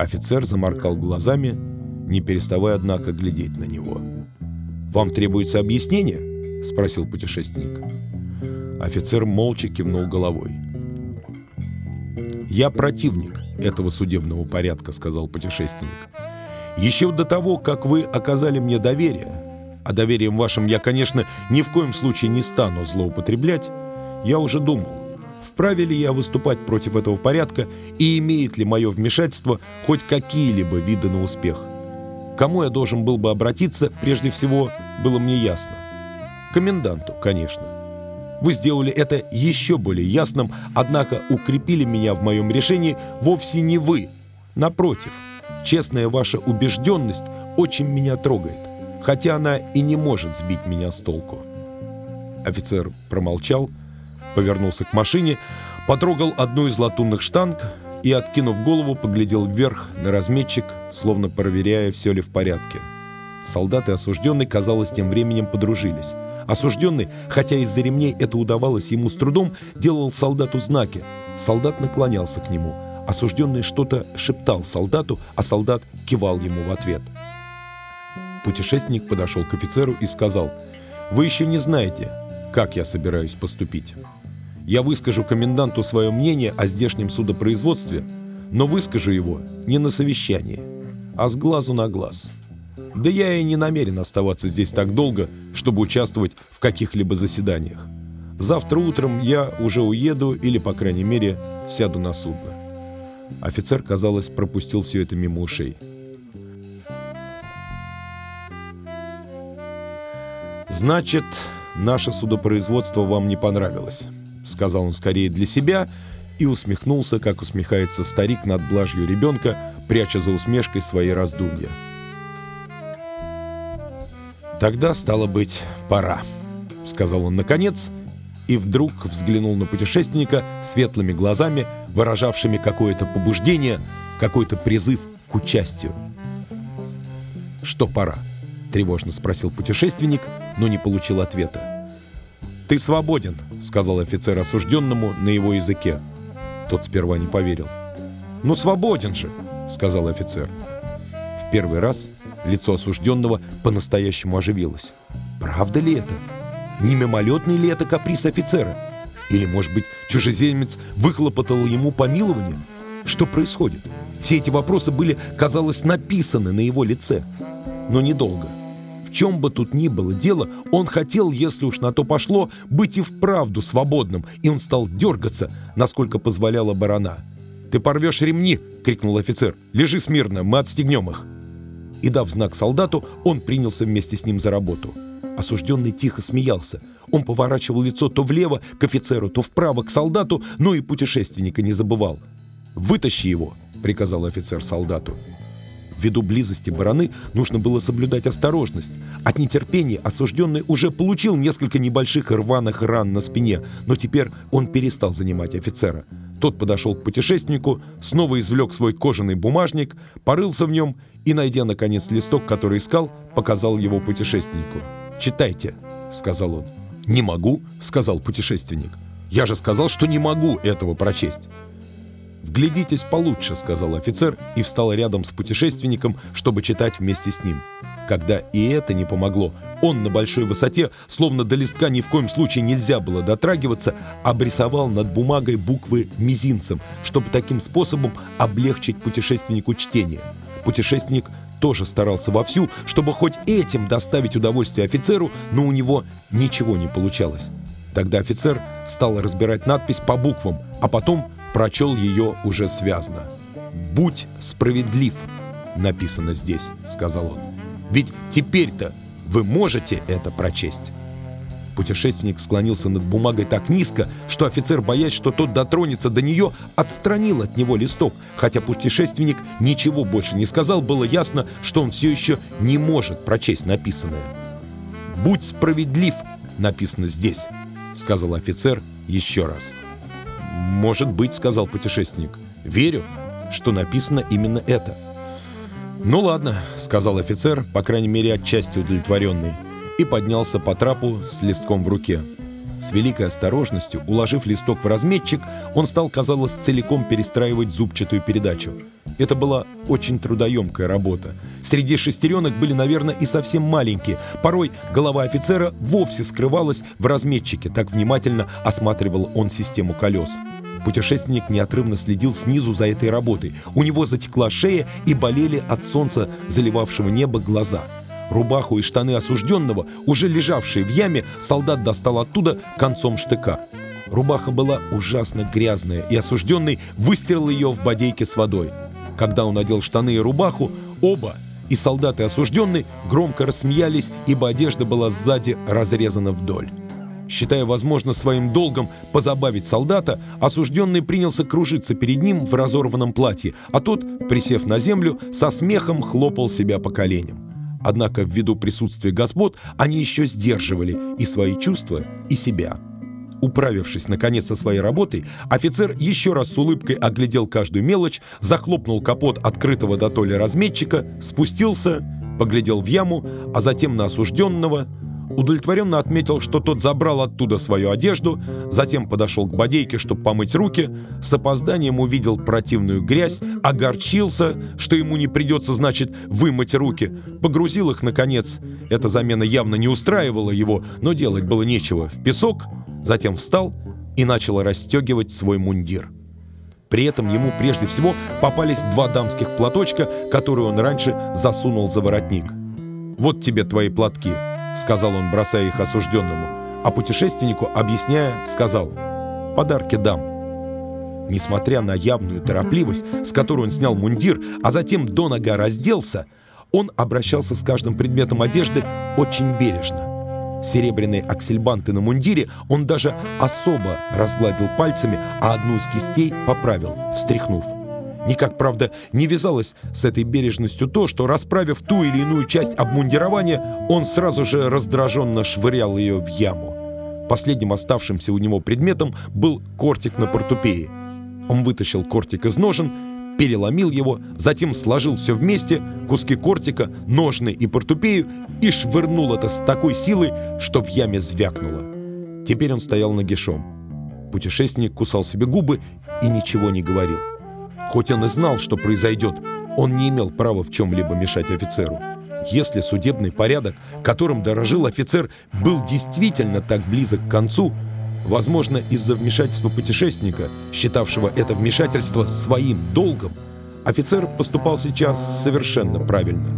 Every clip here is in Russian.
Офицер заморкал глазами, не переставая, однако, глядеть на него. «Вам требуется объяснение?» — спросил путешественник. Офицер молча кивнул головой. «Я противник этого судебного порядка», — сказал путешественник. «Еще до того, как вы оказали мне доверие, а доверием вашим я, конечно, ни в коем случае не стану злоупотреблять, я уже думал, вправе ли я выступать против этого порядка и имеет ли мое вмешательство хоть какие-либо виды на успех. Кому я должен был бы обратиться, прежде всего, было мне ясно. Коменданту, конечно. Вы сделали это еще более ясным, однако укрепили меня в моем решении вовсе не вы. Напротив, честная ваша убежденность очень меня трогает, хотя она и не может сбить меня с толку. Офицер промолчал, повернулся к машине, потрогал одну из латунных штанг и, откинув голову, поглядел вверх на разметчик, словно проверяя, все ли в порядке. Солдаты осужденный, казалось, тем временем подружились. Осужденный, хотя из-за ремней это удавалось ему с трудом, делал солдату знаки. Солдат наклонялся к нему. Осужденный что-то шептал солдату, а солдат кивал ему в ответ. Путешественник подошел к офицеру и сказал, «Вы еще не знаете, как я собираюсь поступить. Я выскажу коменданту свое мнение о здешнем судопроизводстве, но выскажу его не на совещании, а с глазу на глаз. Да я и не намерен оставаться здесь так долго, чтобы участвовать в каких-либо заседаниях. Завтра утром я уже уеду или, по крайней мере, сяду на судно. Офицер, казалось, пропустил все это мимо ушей. «Значит, наше судопроизводство вам не понравилось», — сказал он скорее для себя и усмехнулся, как усмехается старик над блажью ребенка, пряча за усмешкой свои раздумья. «Тогда, стало быть, пора», — сказал он наконец, и вдруг взглянул на путешественника светлыми глазами, выражавшими какое-то побуждение, какой-то призыв к участию. «Что пора?» — тревожно спросил путешественник, но не получил ответа. «Ты свободен», — сказал офицер осужденному на его языке. Тот сперва не поверил. «Ну, свободен же», — сказал офицер. В первый раз лицо осужденного по-настоящему оживилось. «Правда ли это? Не мимолетный ли это каприз офицера? Или, может быть, чужеземец выхлопотал ему помилование? Что происходит?» Все эти вопросы были, казалось, написаны на его лице. Но недолго. Чем бы тут ни было дело, он хотел, если уж на то пошло, быть и вправду свободным, и он стал дергаться, насколько позволяла барана. «Ты порвешь ремни!» — крикнул офицер. «Лежи смирно, мы отстегнем их!» И дав знак солдату, он принялся вместе с ним за работу. Осужденный тихо смеялся. Он поворачивал лицо то влево к офицеру, то вправо к солдату, но и путешественника не забывал. «Вытащи его!» — приказал офицер солдату. Ввиду близости бараны нужно было соблюдать осторожность. От нетерпения осужденный уже получил несколько небольших рваных ран на спине, но теперь он перестал занимать офицера. Тот подошел к путешественнику, снова извлек свой кожаный бумажник, порылся в нем и, найдя, наконец, листок, который искал, показал его путешественнику. «Читайте», — сказал он. «Не могу», — сказал путешественник. «Я же сказал, что не могу этого прочесть». «Вглядитесь получше», — сказал офицер и встал рядом с путешественником, чтобы читать вместе с ним. Когда и это не помогло, он на большой высоте, словно до листка ни в коем случае нельзя было дотрагиваться, обрисовал над бумагой буквы мизинцем, чтобы таким способом облегчить путешественнику чтение. Путешественник тоже старался вовсю, чтобы хоть этим доставить удовольствие офицеру, но у него ничего не получалось. Тогда офицер стал разбирать надпись по буквам, а потом прочел ее уже связно. «Будь справедлив», написано здесь, сказал он. Ведь теперь-то вы можете это прочесть. Путешественник склонился над бумагой так низко, что офицер, боясь, что тот дотронется до нее, отстранил от него листок. Хотя путешественник ничего больше не сказал, было ясно, что он все еще не может прочесть написанное. «Будь справедлив», написано здесь, сказал офицер еще раз. «Может быть», — сказал путешественник. «Верю, что написано именно это». «Ну ладно», — сказал офицер, по крайней мере, отчасти удовлетворенный, и поднялся по трапу с листком в руке. С великой осторожностью, уложив листок в разметчик, он стал, казалось, целиком перестраивать зубчатую передачу. Это была очень трудоемкая работа. Среди шестеренок были, наверное, и совсем маленькие. Порой голова офицера вовсе скрывалась в разметчике, так внимательно осматривал он систему колес. Путешественник неотрывно следил снизу за этой работой. У него затекла шея и болели от солнца, заливавшего небо, глаза – Рубаху и штаны осужденного, уже лежавшие в яме, солдат достал оттуда концом штыка. Рубаха была ужасно грязная, и осужденный выстирал ее в бодейке с водой. Когда он надел штаны и рубаху, оба, и солдат и осужденный, громко рассмеялись, ибо одежда была сзади разрезана вдоль. Считая, возможно, своим долгом позабавить солдата, осужденный принялся кружиться перед ним в разорванном платье, а тот, присев на землю, со смехом хлопал себя по коленям. Однако ввиду присутствия господ они еще сдерживали и свои чувства, и себя. Управившись, наконец, со своей работой, офицер еще раз с улыбкой оглядел каждую мелочь, захлопнул капот открытого до толи разметчика, спустился, поглядел в яму, а затем на осужденного – удовлетворенно отметил, что тот забрал оттуда свою одежду, затем подошел к бодейке, чтобы помыть руки, с опозданием увидел противную грязь, огорчился, что ему не придется, значит, вымыть руки, погрузил их, наконец. Эта замена явно не устраивала его, но делать было нечего. В песок, затем встал и начал расстегивать свой мундир. При этом ему прежде всего попались два дамских платочка, которые он раньше засунул за воротник. «Вот тебе твои платки», — сказал он, бросая их осужденному. А путешественнику, объясняя, сказал «Подарки дам». Несмотря на явную торопливость, с которой он снял мундир, а затем до нога разделся, он обращался с каждым предметом одежды очень бережно. Серебряные аксельбанты на мундире он даже особо разгладил пальцами, а одну из кистей поправил, встряхнув. Никак, правда, не вязалось с этой бережностью то, что, расправив ту или иную часть обмундирования, он сразу же раздраженно швырял ее в яму. Последним оставшимся у него предметом был кортик на портупее. Он вытащил кортик из ножен, переломил его, затем сложил все вместе, куски кортика, ножны и портупею, и швырнул это с такой силой, что в яме звякнуло. Теперь он стоял нагишом. Путешественник кусал себе губы и ничего не говорил. Хоть он и знал, что произойдет, он не имел права в чем-либо мешать офицеру. Если судебный порядок, которым дорожил офицер, был действительно так близок к концу, возможно, из-за вмешательства путешественника, считавшего это вмешательство своим долгом, офицер поступал сейчас совершенно правильно.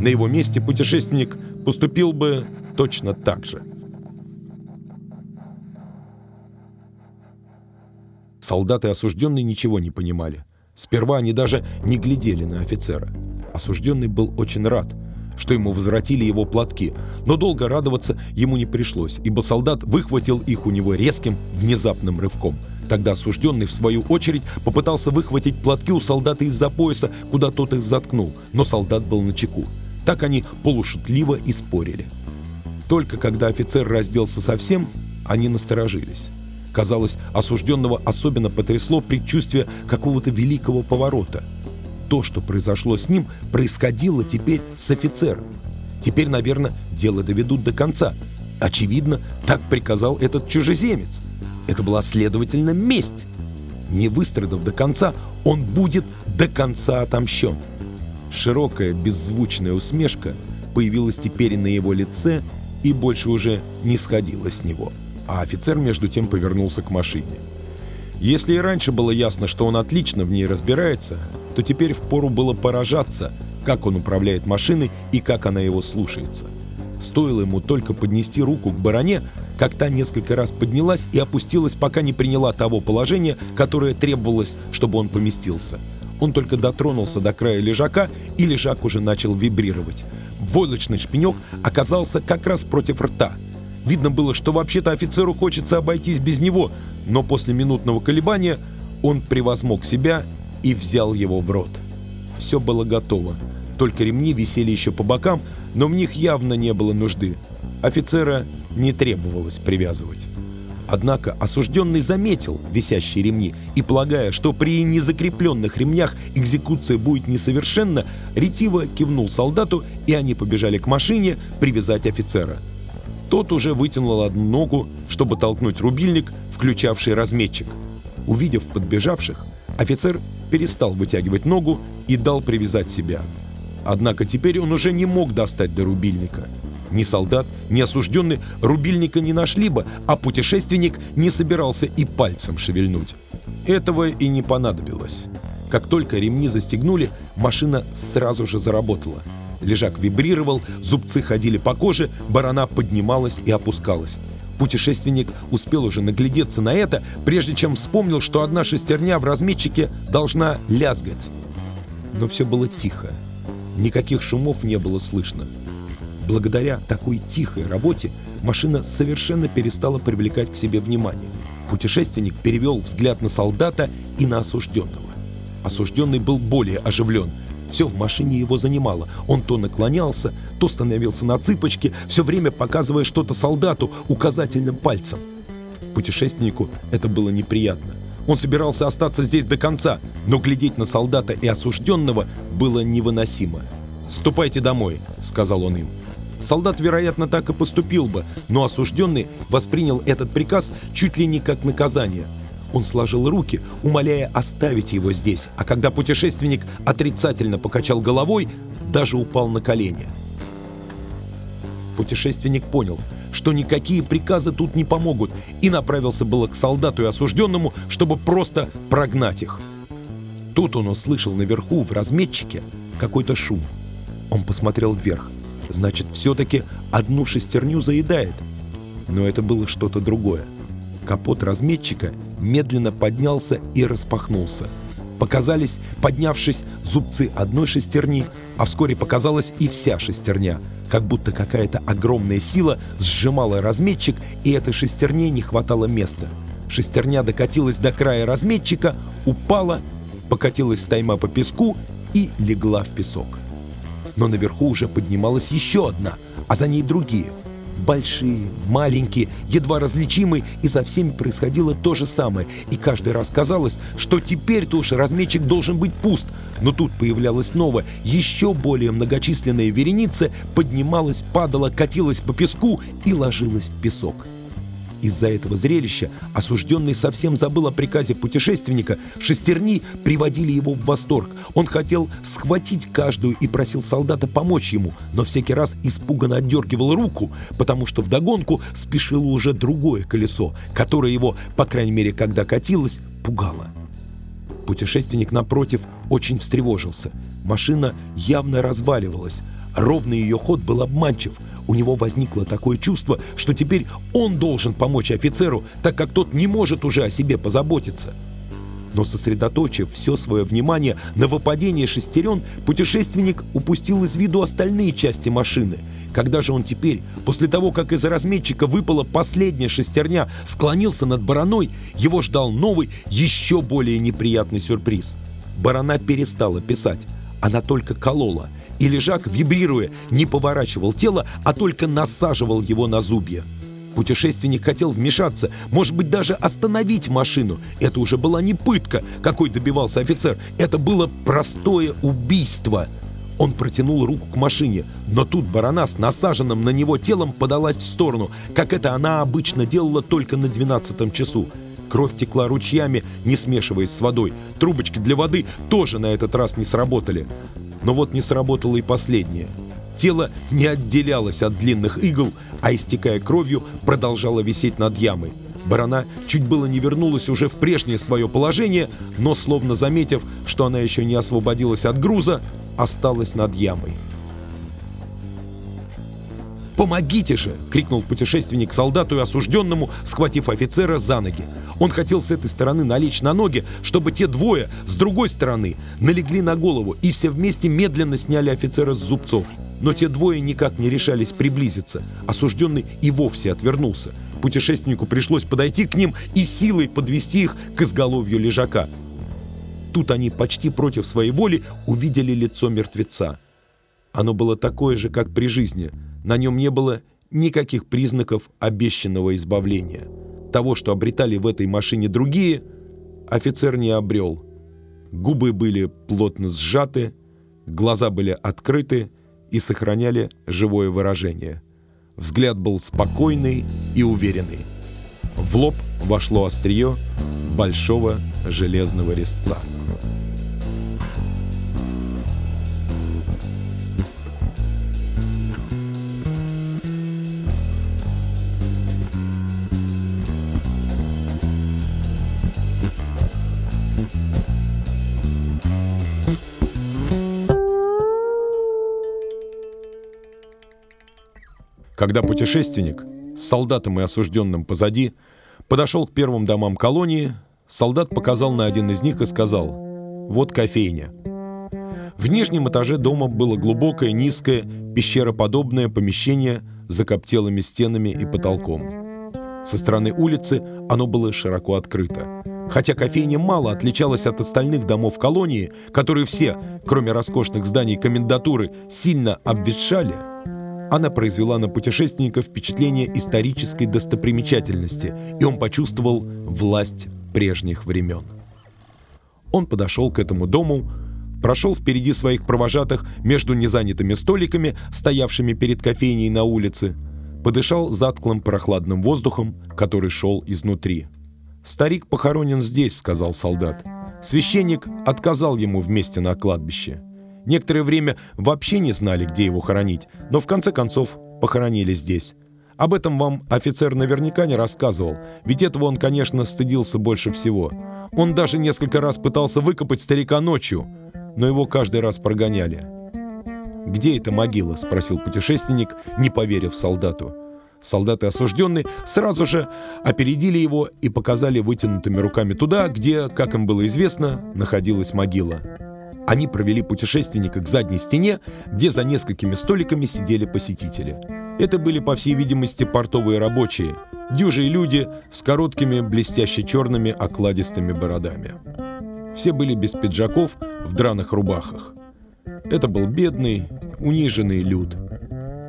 На его месте путешественник поступил бы точно так же. Солдаты осужденные ничего не понимали. Сперва они даже не глядели на офицера. Осужденный был очень рад, что ему возвратили его платки, но долго радоваться ему не пришлось, ибо солдат выхватил их у него резким, внезапным рывком. Тогда осужденный, в свою очередь, попытался выхватить платки у солдата из-за пояса, куда тот их заткнул, но солдат был на чеку. Так они полушутливо и спорили. Только когда офицер разделся совсем, они насторожились. Казалось, осужденного особенно потрясло предчувствие какого-то великого поворота. То, что произошло с ним, происходило теперь с офицером. Теперь, наверное, дело доведут до конца. Очевидно, так приказал этот чужеземец. Это была, следовательно, месть. Не выстрадав до конца, он будет до конца отомщен. Широкая беззвучная усмешка появилась теперь на его лице и больше уже не сходила с него а офицер между тем повернулся к машине. Если и раньше было ясно, что он отлично в ней разбирается, то теперь впору было поражаться, как он управляет машиной и как она его слушается. Стоило ему только поднести руку к бароне, как та несколько раз поднялась и опустилась, пока не приняла того положения, которое требовалось, чтобы он поместился. Он только дотронулся до края лежака, и лежак уже начал вибрировать. Войлочный шпинек оказался как раз против рта – Видно было, что вообще-то офицеру хочется обойтись без него, но после минутного колебания он превозмог себя и взял его в рот. Все было готово. Только ремни висели еще по бокам, но в них явно не было нужды. Офицера не требовалось привязывать. Однако осужденный заметил висящие ремни и, полагая, что при незакрепленных ремнях экзекуция будет несовершенна, ретиво кивнул солдату, и они побежали к машине привязать офицера. Тот уже вытянул одну ногу, чтобы толкнуть рубильник, включавший разметчик. Увидев подбежавших, офицер перестал вытягивать ногу и дал привязать себя. Однако теперь он уже не мог достать до рубильника. Ни солдат, ни осужденный рубильника не нашли бы, а путешественник не собирался и пальцем шевельнуть. Этого и не понадобилось. Как только ремни застегнули, машина сразу же заработала. Лежак вибрировал, зубцы ходили по коже, барана поднималась и опускалась. Путешественник успел уже наглядеться на это, прежде чем вспомнил, что одна шестерня в разметчике должна лязгать. Но все было тихо. Никаких шумов не было слышно. Благодаря такой тихой работе машина совершенно перестала привлекать к себе внимание. Путешественник перевел взгляд на солдата и на осужденного. Осужденный был более оживлен. Все в машине его занимало. Он то наклонялся, то становился на цыпочки, все время показывая что-то солдату указательным пальцем. Путешественнику это было неприятно. Он собирался остаться здесь до конца, но глядеть на солдата и осужденного было невыносимо. «Ступайте домой», — сказал он им. Солдат, вероятно, так и поступил бы, но осужденный воспринял этот приказ чуть ли не как наказание. Он сложил руки, умоляя оставить его здесь, а когда путешественник отрицательно покачал головой, даже упал на колени. Путешественник понял, что никакие приказы тут не помогут, и направился было к солдату и осужденному, чтобы просто прогнать их. Тут он услышал наверху, в разметчике, какой-то шум. Он посмотрел вверх. Значит, все-таки одну шестерню заедает. Но это было что-то другое. Капот разметчика медленно поднялся и распахнулся. Показались, поднявшись, зубцы одной шестерни, а вскоре показалась и вся шестерня, как будто какая-то огромная сила сжимала разметчик, и этой шестерне не хватало места. Шестерня докатилась до края разметчика, упала, покатилась тайма по песку и легла в песок. Но наверху уже поднималась еще одна, а за ней другие. Большие, маленькие, едва различимые, и со всеми происходило то же самое. И каждый раз казалось, что теперь-то уж разметчик должен быть пуст. Но тут появлялась новая, еще более многочисленная вереница, поднималась, падала, катилась по песку и ложилась в песок. Из-за этого зрелища осужденный совсем забыл о приказе путешественника. Шестерни приводили его в восторг. Он хотел схватить каждую и просил солдата помочь ему, но всякий раз испуганно отдергивал руку, потому что вдогонку спешило уже другое колесо, которое его, по крайней мере, когда катилось, пугало. Путешественник, напротив, очень встревожился. Машина явно разваливалась. Ровный ее ход был обманчив. У него возникло такое чувство, что теперь он должен помочь офицеру, так как тот не может уже о себе позаботиться. Но сосредоточив все свое внимание на выпадении шестерен, путешественник упустил из виду остальные части машины. Когда же он теперь, после того, как из разметчика выпала последняя шестерня, склонился над бараной, его ждал новый, еще более неприятный сюрприз. Барана перестала писать. Она только колола, и лежак, вибрируя, не поворачивал тело, а только насаживал его на зубья. Путешественник хотел вмешаться, может быть, даже остановить машину. Это уже была не пытка, какой добивался офицер. Это было простое убийство. Он протянул руку к машине, но тут барана с насаженным на него телом подалась в сторону, как это она обычно делала только на двенадцатом часу. Кровь текла ручьями, не смешиваясь с водой. Трубочки для воды тоже на этот раз не сработали. Но вот не сработало и последнее. Тело не отделялось от длинных игл, а, истекая кровью, продолжало висеть над ямой. Барана чуть было не вернулась уже в прежнее свое положение, но, словно заметив, что она еще не освободилась от груза, осталась над ямой. «Помогите же!» — крикнул путешественник солдату и осужденному, схватив офицера за ноги. Он хотел с этой стороны налечь на ноги, чтобы те двое с другой стороны налегли на голову и все вместе медленно сняли офицера с зубцов. Но те двое никак не решались приблизиться. Осужденный и вовсе отвернулся. Путешественнику пришлось подойти к ним и силой подвести их к изголовью лежака. Тут они почти против своей воли увидели лицо мертвеца. Оно было такое же, как при жизни — на нем не было никаких признаков обещанного избавления. Того, что обретали в этой машине другие, офицер не обрел. Губы были плотно сжаты, глаза были открыты и сохраняли живое выражение. Взгляд был спокойный и уверенный. В лоб вошло острие большого железного резца. Когда путешественник с солдатом и осужденным позади подошел к первым домам колонии, солдат показал на один из них и сказал «Вот кофейня». В нижнем этаже дома было глубокое, низкое, пещероподобное помещение с закоптелыми стенами и потолком. Со стороны улицы оно было широко открыто. Хотя кофейня мало отличалась от остальных домов колонии, которые все, кроме роскошных зданий комендатуры, сильно обветшали – она произвела на путешественника впечатление исторической достопримечательности, и он почувствовал власть прежних времен. Он подошел к этому дому, прошел впереди своих провожатых между незанятыми столиками, стоявшими перед кофейней на улице, подышал затклым прохладным воздухом, который шел изнутри. «Старик похоронен здесь», — сказал солдат. Священник отказал ему вместе на кладбище. Некоторое время вообще не знали, где его хоронить, но в конце концов похоронили здесь. Об этом вам офицер наверняка не рассказывал, ведь этого он, конечно, стыдился больше всего. Он даже несколько раз пытался выкопать старика ночью, но его каждый раз прогоняли. «Где эта могила?» — спросил путешественник, не поверив солдату. Солдаты осужденные сразу же опередили его и показали вытянутыми руками туда, где, как им было известно, находилась могила. Они провели путешественника к задней стене, где за несколькими столиками сидели посетители. Это были, по всей видимости, портовые рабочие, дюжие люди с короткими, блестяще черными, окладистыми бородами. Все были без пиджаков, в драных рубахах. Это был бедный, униженный люд.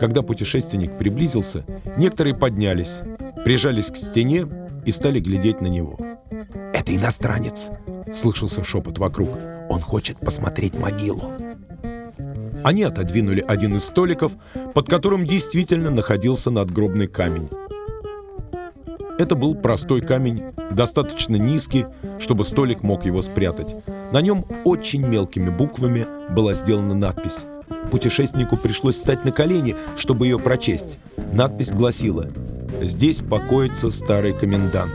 Когда путешественник приблизился, некоторые поднялись, прижались к стене и стали глядеть на него. «Это иностранец!» — слышался шепот вокруг. Он хочет посмотреть могилу. Они отодвинули один из столиков, под которым действительно находился надгробный камень. Это был простой камень, достаточно низкий, чтобы столик мог его спрятать. На нем очень мелкими буквами была сделана надпись. Путешественнику пришлось встать на колени, чтобы ее прочесть. Надпись гласила «Здесь покоится старый комендант».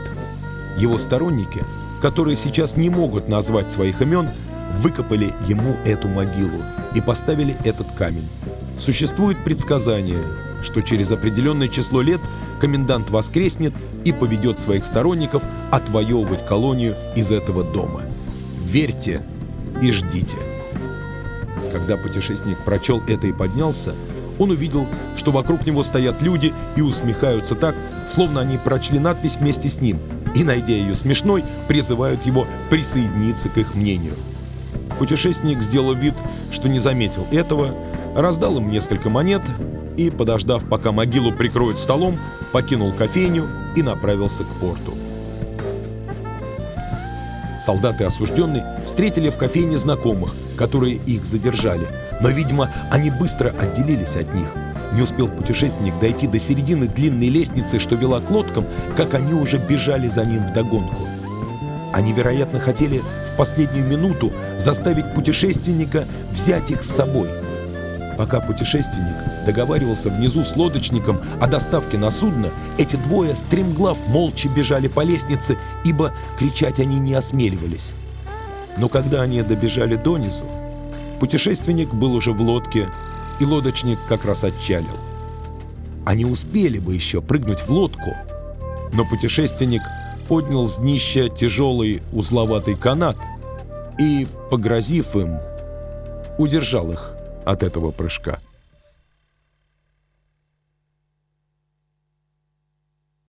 Его сторонники, которые сейчас не могут назвать своих имен, выкопали ему эту могилу и поставили этот камень. Существует предсказание, что через определенное число лет комендант воскреснет и поведет своих сторонников отвоевывать колонию из этого дома. Верьте и ждите. Когда путешественник прочел это и поднялся, он увидел, что вокруг него стоят люди и усмехаются так, словно они прочли надпись вместе с ним, и, найдя ее смешной, призывают его присоединиться к их мнению. Путешественник сделал вид, что не заметил этого, раздал им несколько монет и, подождав, пока могилу прикроют столом, покинул кофейню и направился к порту. Солдаты осужденные встретили в кофейне знакомых, которые их задержали, но, видимо, они быстро отделились от них. Не успел путешественник дойти до середины длинной лестницы, что вела к лодкам, как они уже бежали за ним вдогонку. Они, вероятно, хотели в последнюю минуту заставить путешественника взять их с собой. Пока путешественник договаривался внизу с лодочником о доставке на судно, эти двое стремглав молча бежали по лестнице, ибо кричать они не осмеливались. Но когда они добежали донизу, путешественник был уже в лодке, и лодочник как раз отчалил. Они успели бы еще прыгнуть в лодку, но путешественник поднял с днища тяжелый узловатый канат и, погрозив им, удержал их от этого прыжка.